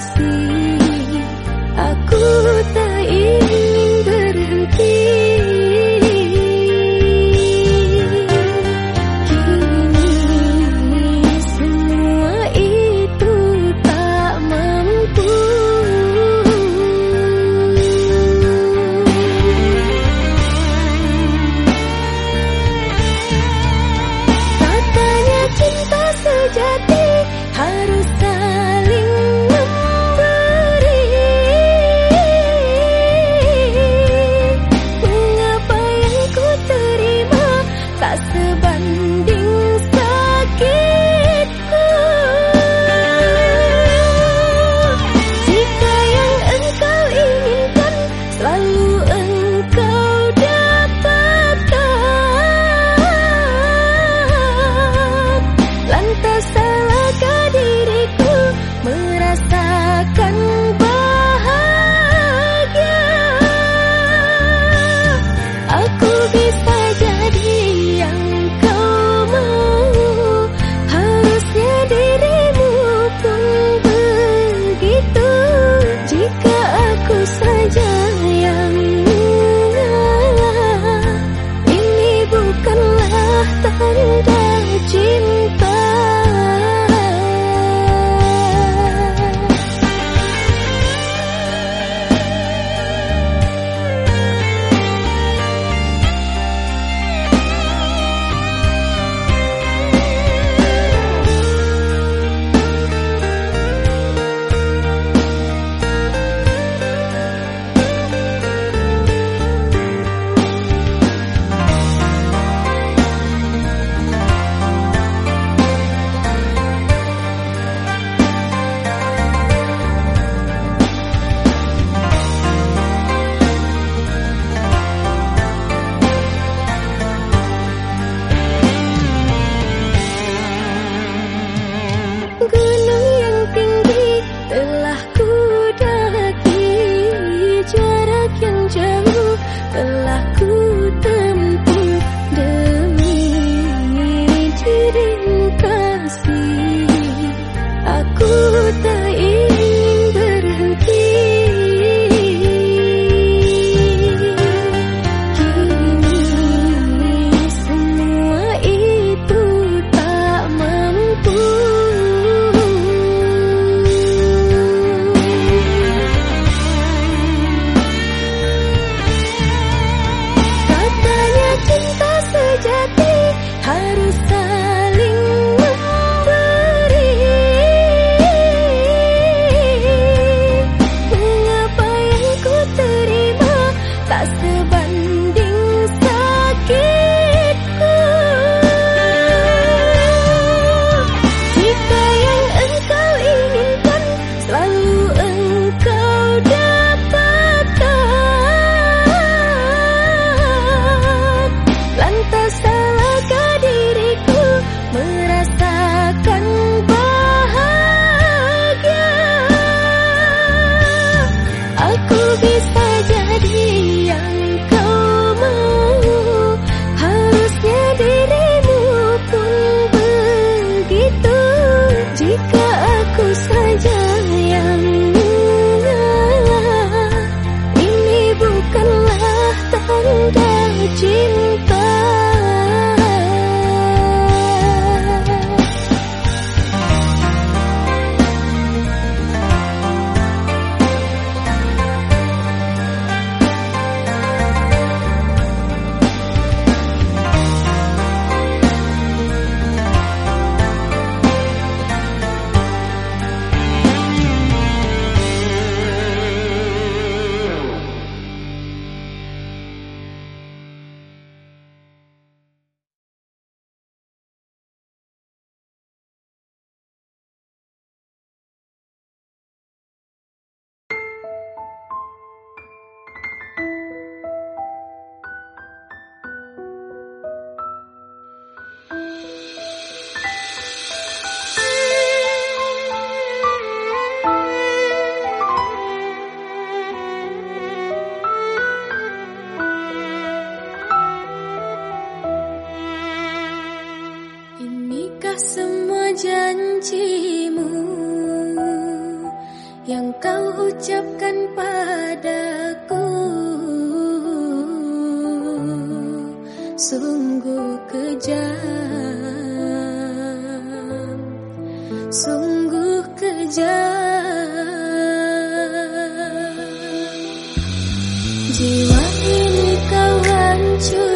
see. Ucapkan padaku. Sungguh kejam, sungguh kejam. Jiwa ini kau hancur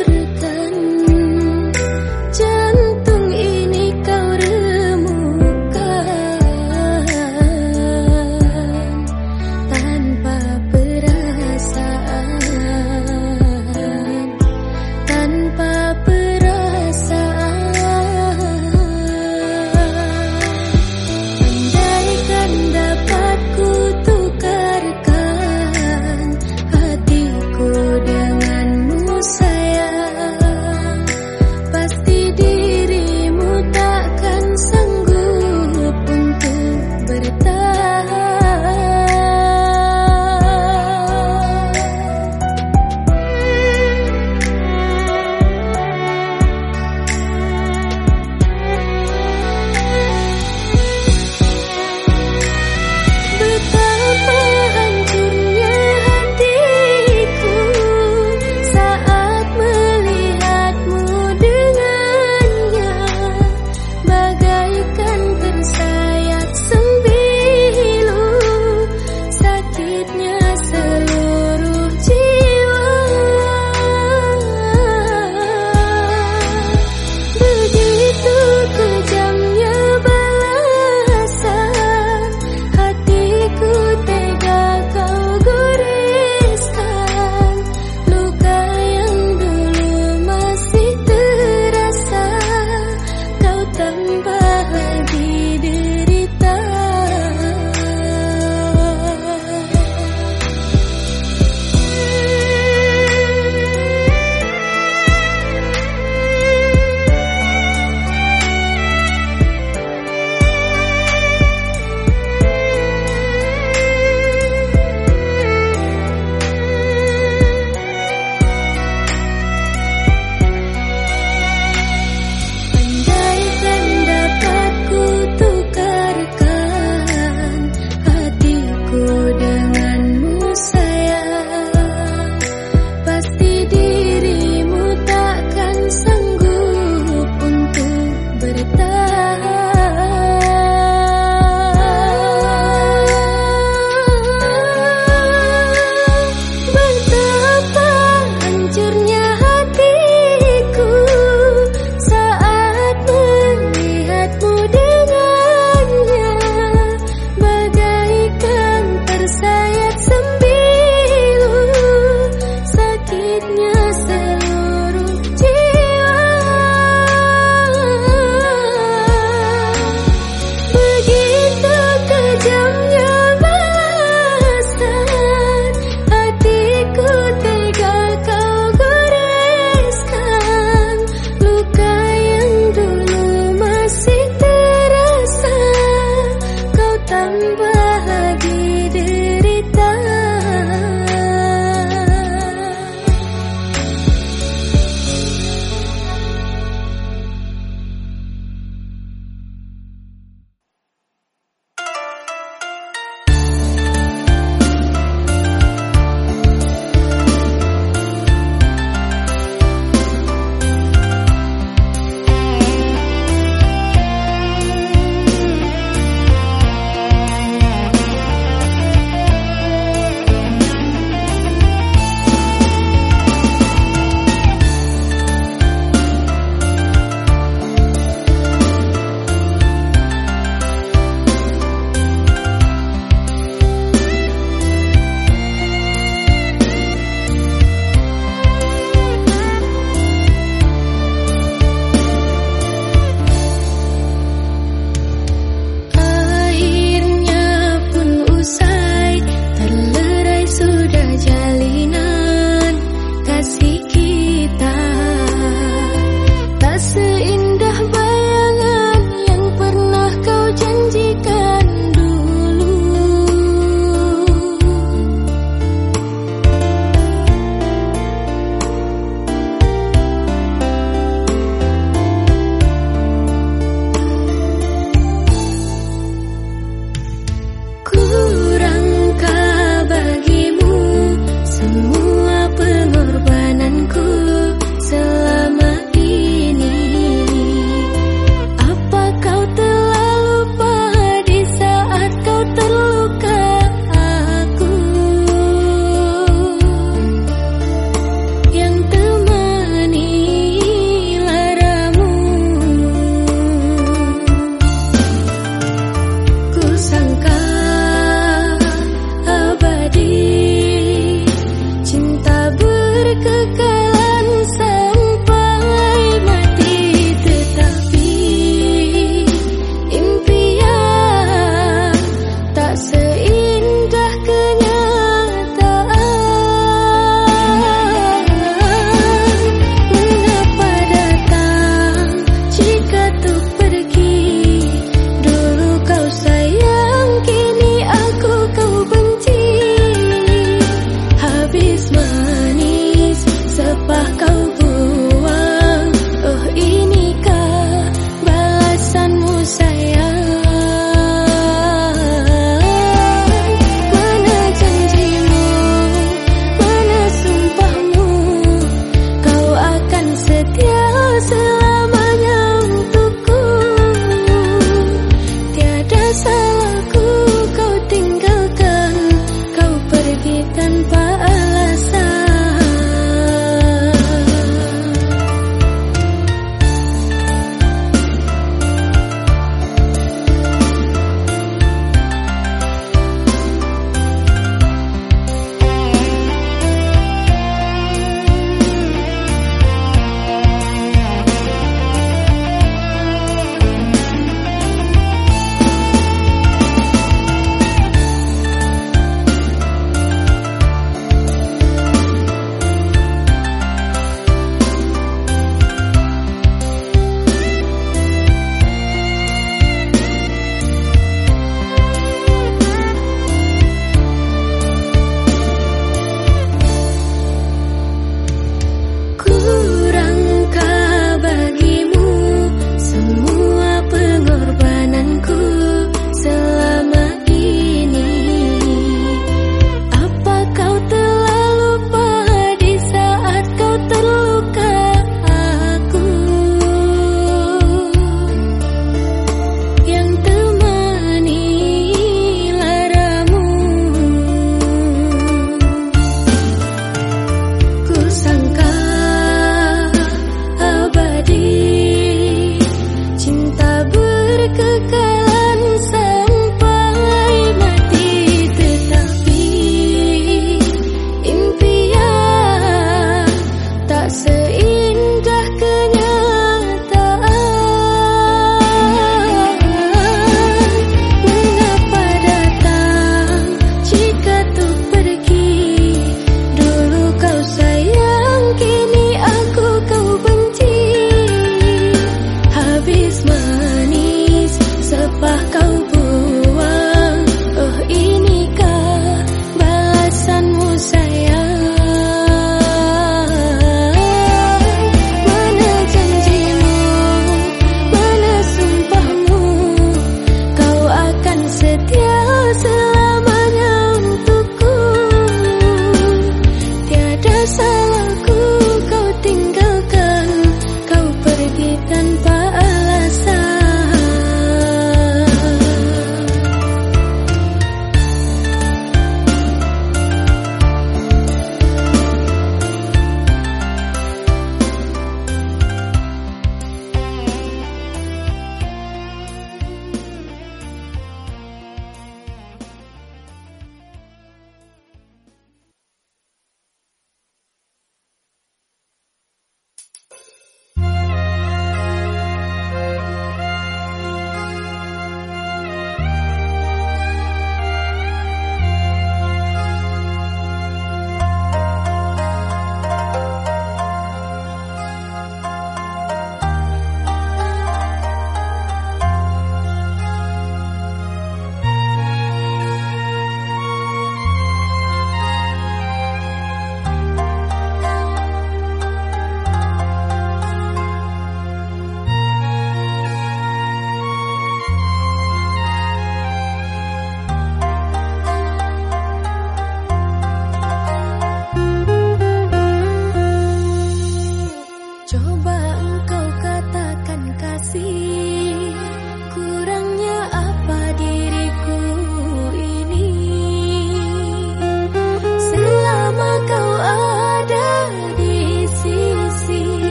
penerbang